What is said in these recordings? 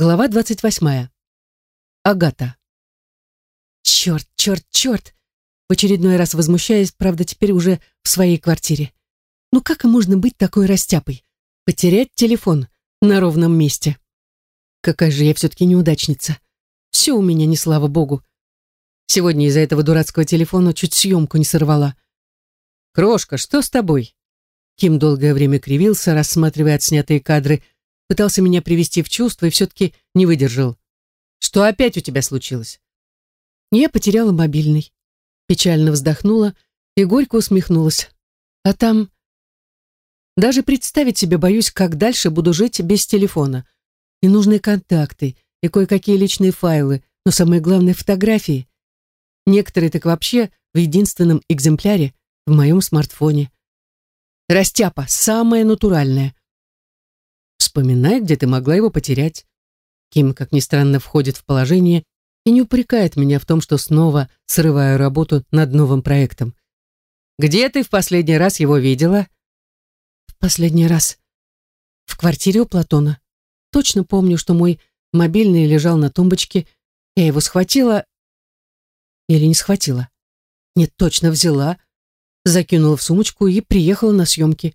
Глава двадцать восьмая. Агата. Черт, черт, черт! В очередной раз возмущаясь, правда, теперь уже в своей квартире. Ну как можно быть такой растяпой? Потерять телефон на ровном месте. Какая же я все-таки неудачница. Все у меня не слава богу. Сегодня из-за этого дурацкого телефона чуть съемку не сорвала. «Крошка, что с тобой?» Ким долгое время кривился, рассматривая отснятые кадры, пытался меня привести в чувство и все-таки не выдержал. «Что опять у тебя случилось?» Я потеряла мобильный. Печально вздохнула и горько усмехнулась. А там... Даже представить себе боюсь, как дальше буду жить без телефона. И нужные контакты, и кое-какие личные файлы, но самое главное — фотографии. Некоторые так вообще в единственном экземпляре в моем смартфоне. Растяпа, самая натуральная. Вспоминай, где ты могла его потерять. Ким, как ни странно, входит в положение и не упрекает меня в том, что снова срываю работу над новым проектом. Где ты в последний раз его видела? В последний раз. В квартире у Платона. Точно помню, что мой мобильный лежал на тумбочке. Я его схватила. Или не схватила? Нет, точно взяла закинула в сумочку и приехала на съемки.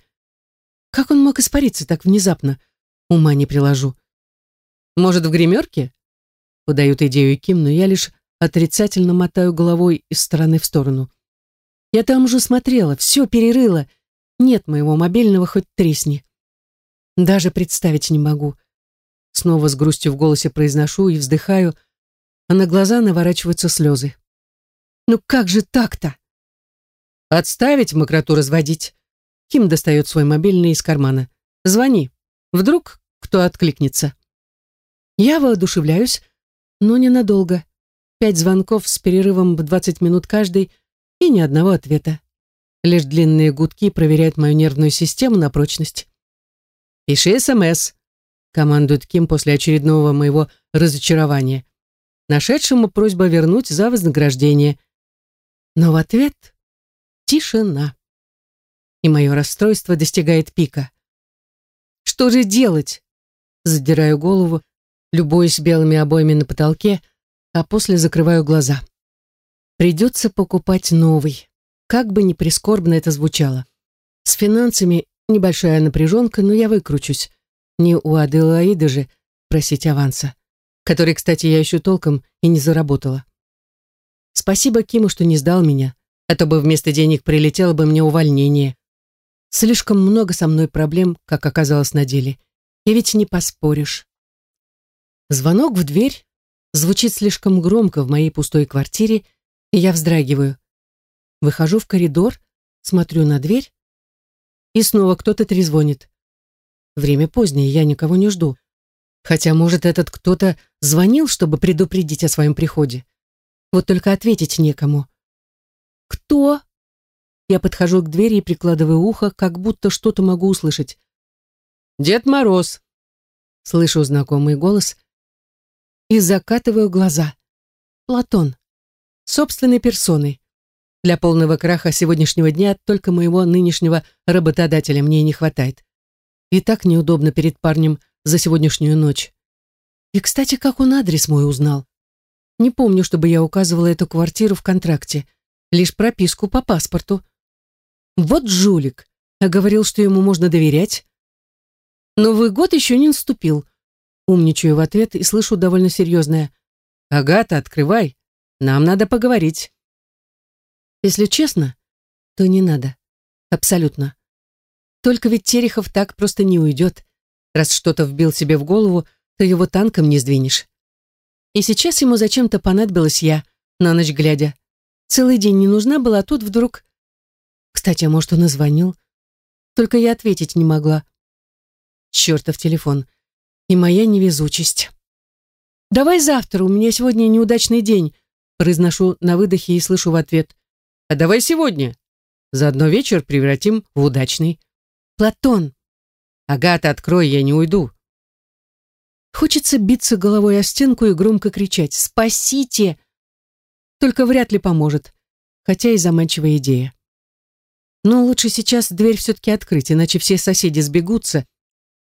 Как он мог испариться так внезапно? Ума не приложу. Может, в гримерке? Подают идею Ким, но я лишь отрицательно мотаю головой из стороны в сторону. Я там уже смотрела, все перерыла. Нет моего мобильного, хоть тресни. Даже представить не могу. Снова с грустью в голосе произношу и вздыхаю, а на глаза наворачиваются слезы. Ну как же так-то? Отставить мокроту разводить. Ким достает свой мобильный из кармана. Звони. Вдруг кто откликнется. Я воодушевляюсь, но ненадолго. Пять звонков с перерывом в 20 минут каждый и ни одного ответа. Лишь длинные гудки проверяют мою нервную систему на прочность. «Пиши СМС», — командует Ким после очередного моего разочарования. Нашедшему просьба вернуть за вознаграждение. Но в ответ Тишина. И мое расстройство достигает пика. Что же делать? Задираю голову, любуюсь белыми обоями на потолке, а после закрываю глаза. Придется покупать новый. Как бы ни прискорбно это звучало. С финансами небольшая напряженка, но я выкручусь. Не у Аделаиды же просить аванса, который, кстати, я еще толком и не заработала. Спасибо Киму, что не сдал меня а то бы вместо денег прилетело бы мне увольнение. Слишком много со мной проблем, как оказалось на деле. И ведь не поспоришь. Звонок в дверь звучит слишком громко в моей пустой квартире, и я вздрагиваю. Выхожу в коридор, смотрю на дверь, и снова кто-то трезвонит. Время позднее, я никого не жду. Хотя, может, этот кто-то звонил, чтобы предупредить о своем приходе. Вот только ответить некому. «Кто?» Я подхожу к двери и прикладываю ухо, как будто что-то могу услышать. «Дед Мороз!» Слышу знакомый голос и закатываю глаза. Платон. Собственной персоной. Для полного краха сегодняшнего дня только моего нынешнего работодателя мне не хватает. И так неудобно перед парнем за сегодняшнюю ночь. И, кстати, как он адрес мой узнал? Не помню, чтобы я указывала эту квартиру в контракте лишь прописку по паспорту. Вот жулик, а говорил, что ему можно доверять. Новый год еще не наступил. Умничаю в ответ и слышу довольно серьезное. «Агата, открывай, нам надо поговорить». Если честно, то не надо. Абсолютно. Только ведь Терехов так просто не уйдет. Раз что-то вбил себе в голову, то его танком не сдвинешь. И сейчас ему зачем-то понадобилась я, на ночь глядя. Целый день не нужна была, а тут вдруг... Кстати, а может, он и звонил? Только я ответить не могла. Чертов телефон. И моя невезучесть. «Давай завтра, у меня сегодня неудачный день», произношу на выдохе и слышу в ответ. «А давай сегодня. Заодно вечер превратим в удачный». «Платон!» «Агата, открой, я не уйду». Хочется биться головой о стенку и громко кричать «Спасите!» только вряд ли поможет, хотя и заманчивая идея. Но лучше сейчас дверь все-таки открыть, иначе все соседи сбегутся,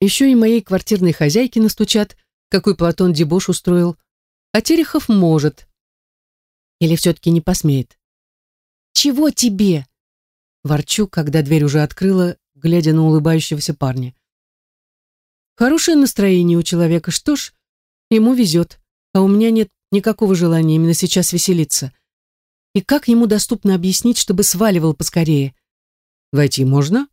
еще и моей квартирной хозяйке настучат, какой Платон дебош устроил. А Терехов может. Или все-таки не посмеет. «Чего тебе?» Ворчу, когда дверь уже открыла, глядя на улыбающегося парня. Хорошее настроение у человека, что ж, ему везет, а у меня нет никакого желания именно сейчас веселиться. И как ему доступно объяснить, чтобы сваливал поскорее? «Войти можно?»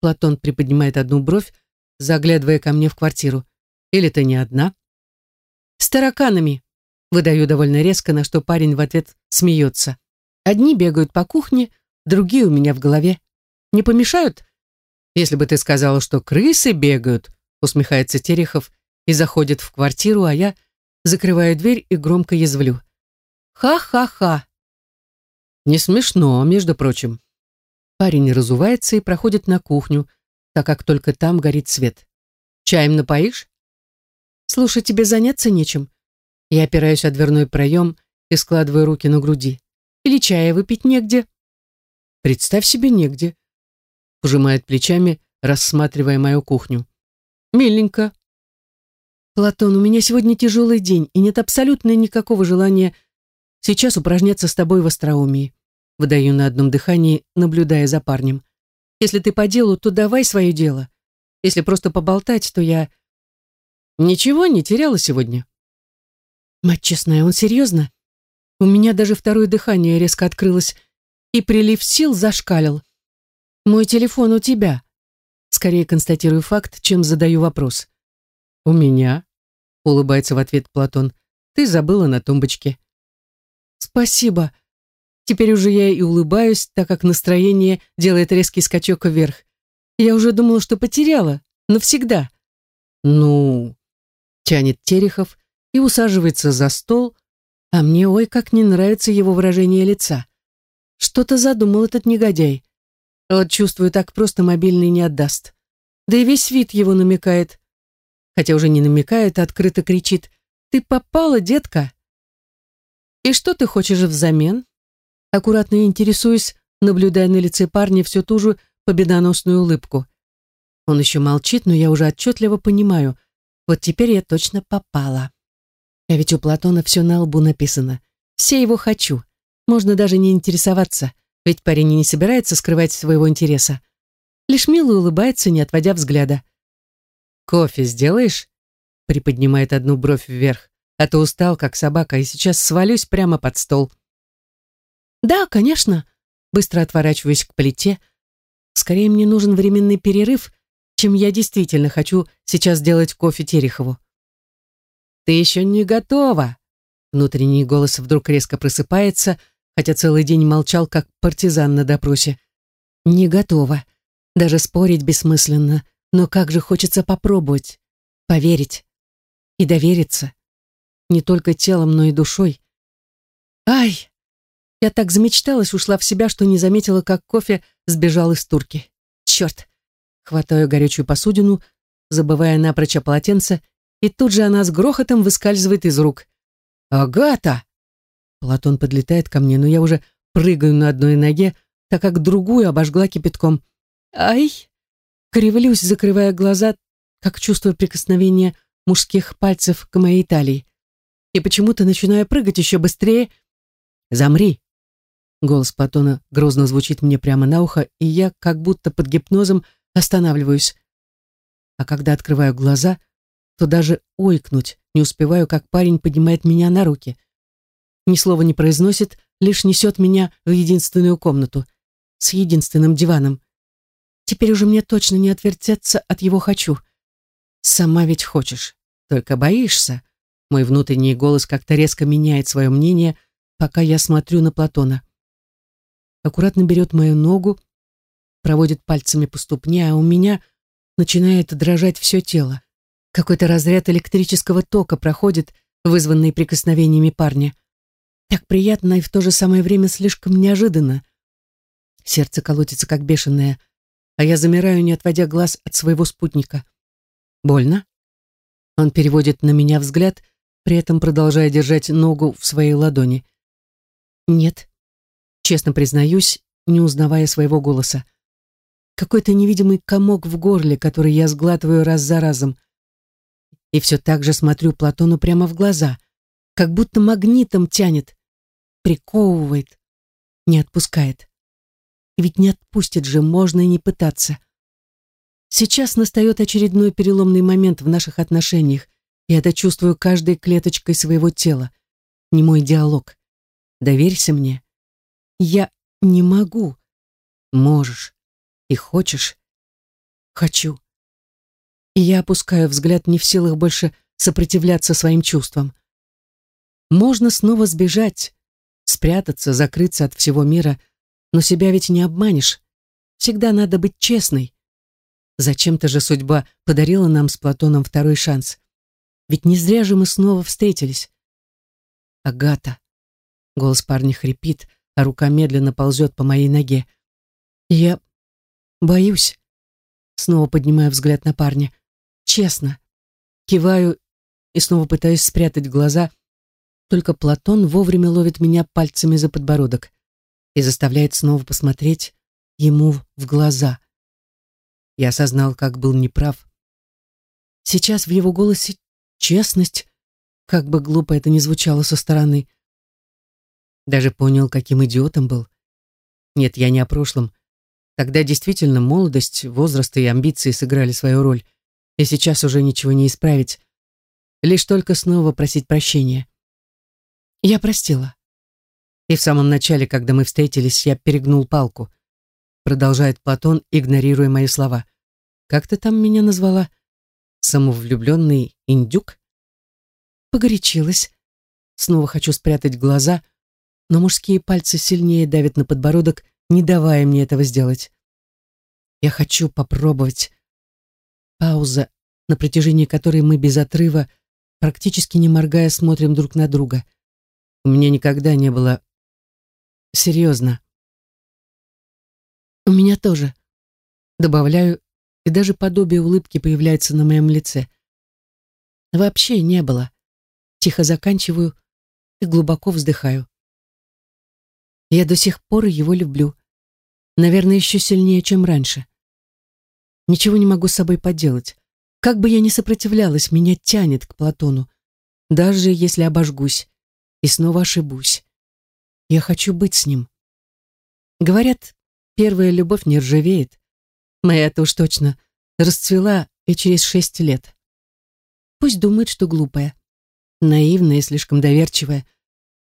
Платон приподнимает одну бровь, заглядывая ко мне в квартиру. «Или ты не одна?» «С тараканами», — выдаю довольно резко, на что парень в ответ смеется. «Одни бегают по кухне, другие у меня в голове. Не помешают?» «Если бы ты сказала, что крысы бегают», — усмехается Терехов и заходит в квартиру, а я закрываю дверь и громко язвлю. «Ха-ха-ха!» Не смешно, между прочим. Парень разувается и проходит на кухню, так как только там горит свет. «Чаем напоишь?» «Слушай, тебе заняться нечем?» Я опираюсь о дверной проем и складываю руки на груди. «Или чая выпить негде?» «Представь себе, негде», — пожимает плечами, рассматривая мою кухню. «Миленько». «Платон, у меня сегодня тяжелый день, и нет абсолютно никакого желания сейчас упражняться с тобой в остроумии выдаю на одном дыхании, наблюдая за парнем. Если ты по делу, то давай свое дело. Если просто поболтать, то я... Ничего не теряла сегодня. Мать честная, он серьезно? У меня даже второе дыхание резко открылось, и прилив сил зашкалил. Мой телефон у тебя. Скорее констатирую факт, чем задаю вопрос. У меня? Улыбается в ответ Платон. Ты забыла на тумбочке. Спасибо. Теперь уже я и улыбаюсь, так как настроение делает резкий скачок вверх. Я уже думала, что потеряла. Навсегда. Ну, тянет Терехов и усаживается за стол, а мне ой как не нравится его выражение лица. Что-то задумал этот негодяй. Вот чувствую, так просто мобильный не отдаст. Да и весь вид его намекает. Хотя уже не намекает, а открыто кричит. «Ты попала, детка!» «И что ты хочешь взамен?» Аккуратно интересуюсь, наблюдая на лице парня всю ту же победоносную улыбку. Он еще молчит, но я уже отчетливо понимаю, вот теперь я точно попала. А ведь у Платона все на лбу написано. Все его хочу. Можно даже не интересоваться, ведь парень не собирается скрывать своего интереса. Лишь мило улыбается, не отводя взгляда. «Кофе сделаешь?» приподнимает одну бровь вверх. «А то устал, как собака, и сейчас свалюсь прямо под стол». «Да, конечно», быстро отворачиваюсь к плите. «Скорее мне нужен временный перерыв, чем я действительно хочу сейчас сделать кофе Терехову». «Ты еще не готова!» Внутренний голос вдруг резко просыпается, хотя целый день молчал, как партизан на допросе. «Не готова. Даже спорить бессмысленно. Но как же хочется попробовать, поверить и довериться. Не только телом, но и душой. Ай!» Я так замечталась, ушла в себя, что не заметила, как кофе сбежал из турки. Черт! Хватаю горячую посудину, забывая напрочь о полотенце, и тут же она с грохотом выскальзывает из рук. «Агата!» Платон подлетает ко мне, но я уже прыгаю на одной ноге, так как другую обожгла кипятком. «Ай!» Кривлюсь, закрывая глаза, как чувствую прикосновение мужских пальцев к моей талии. И почему-то начинаю прыгать еще быстрее. «Замри!» Голос Платона грозно звучит мне прямо на ухо, и я, как будто под гипнозом, останавливаюсь. А когда открываю глаза, то даже ойкнуть не успеваю, как парень поднимает меня на руки. Ни слова не произносит, лишь несет меня в единственную комнату с единственным диваном. Теперь уже мне точно не отвертеться от его «хочу». Сама ведь хочешь, только боишься. Мой внутренний голос как-то резко меняет свое мнение, пока я смотрю на Платона аккуратно берет мою ногу, проводит пальцами по ступне, а у меня начинает дрожать все тело. Какой-то разряд электрического тока проходит, вызванный прикосновениями парня. Так приятно и в то же самое время слишком неожиданно. Сердце колотится как бешеное, а я замираю, не отводя глаз от своего спутника. Больно? Он переводит на меня взгляд, при этом продолжая держать ногу в своей ладони. Нет. Честно признаюсь, не узнавая своего голоса. Какой-то невидимый комок в горле, который я сглатываю раз за разом. и все так же смотрю Платону прямо в глаза, как будто магнитом тянет, приковывает, не отпускает. Ведь не отпустит же, можно и не пытаться. Сейчас настает очередной переломный момент в наших отношениях, и это чувствую каждой клеточкой своего тела. Не мой диалог. Доверься мне. Я не могу. Можешь. И хочешь. Хочу. И я опускаю взгляд, не в силах больше сопротивляться своим чувствам. Можно снова сбежать, спрятаться, закрыться от всего мира, но себя ведь не обманешь. Всегда надо быть честной. Зачем-то же судьба подарила нам с Платоном второй шанс. Ведь не зря же мы снова встретились. Агата. Голос парня хрипит, а рука медленно ползет по моей ноге. Я боюсь. Снова поднимаю взгляд на парня. Честно. Киваю и снова пытаюсь спрятать глаза, только Платон вовремя ловит меня пальцами за подбородок и заставляет снова посмотреть ему в глаза. Я осознал, как был неправ. Сейчас в его голосе честность, как бы глупо это ни звучало со стороны. Даже понял, каким идиотом был. Нет, я не о прошлом. Тогда действительно молодость, возраст и амбиции сыграли свою роль, и сейчас уже ничего не исправить. Лишь только снова просить прощения. Я простила. И в самом начале, когда мы встретились, я перегнул палку продолжает Платон, игнорируя мои слова. Как ты там меня назвала? Самовлюбленный индюк? Погорячилась. Снова хочу спрятать глаза, но мужские пальцы сильнее давят на подбородок, не давая мне этого сделать. Я хочу попробовать. Пауза, на протяжении которой мы без отрыва, практически не моргая, смотрим друг на друга. У меня никогда не было... Серьезно. У меня тоже. Добавляю, и даже подобие улыбки появляется на моем лице. Вообще не было. Тихо заканчиваю и глубоко вздыхаю. Я до сих пор его люблю. Наверное, еще сильнее, чем раньше. Ничего не могу с собой поделать. Как бы я ни сопротивлялась, меня тянет к Платону. Даже если обожгусь и снова ошибусь. Я хочу быть с ним. Говорят, Первая любовь не ржавеет. Моя-то уж точно расцвела и через шесть лет. Пусть думает, что глупая, наивная и слишком доверчивая,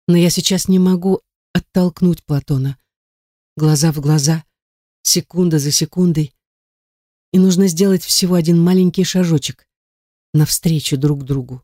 но я сейчас не могу оттолкнуть Платона. Глаза в глаза, секунда за секундой. И нужно сделать всего один маленький шажочек навстречу друг другу.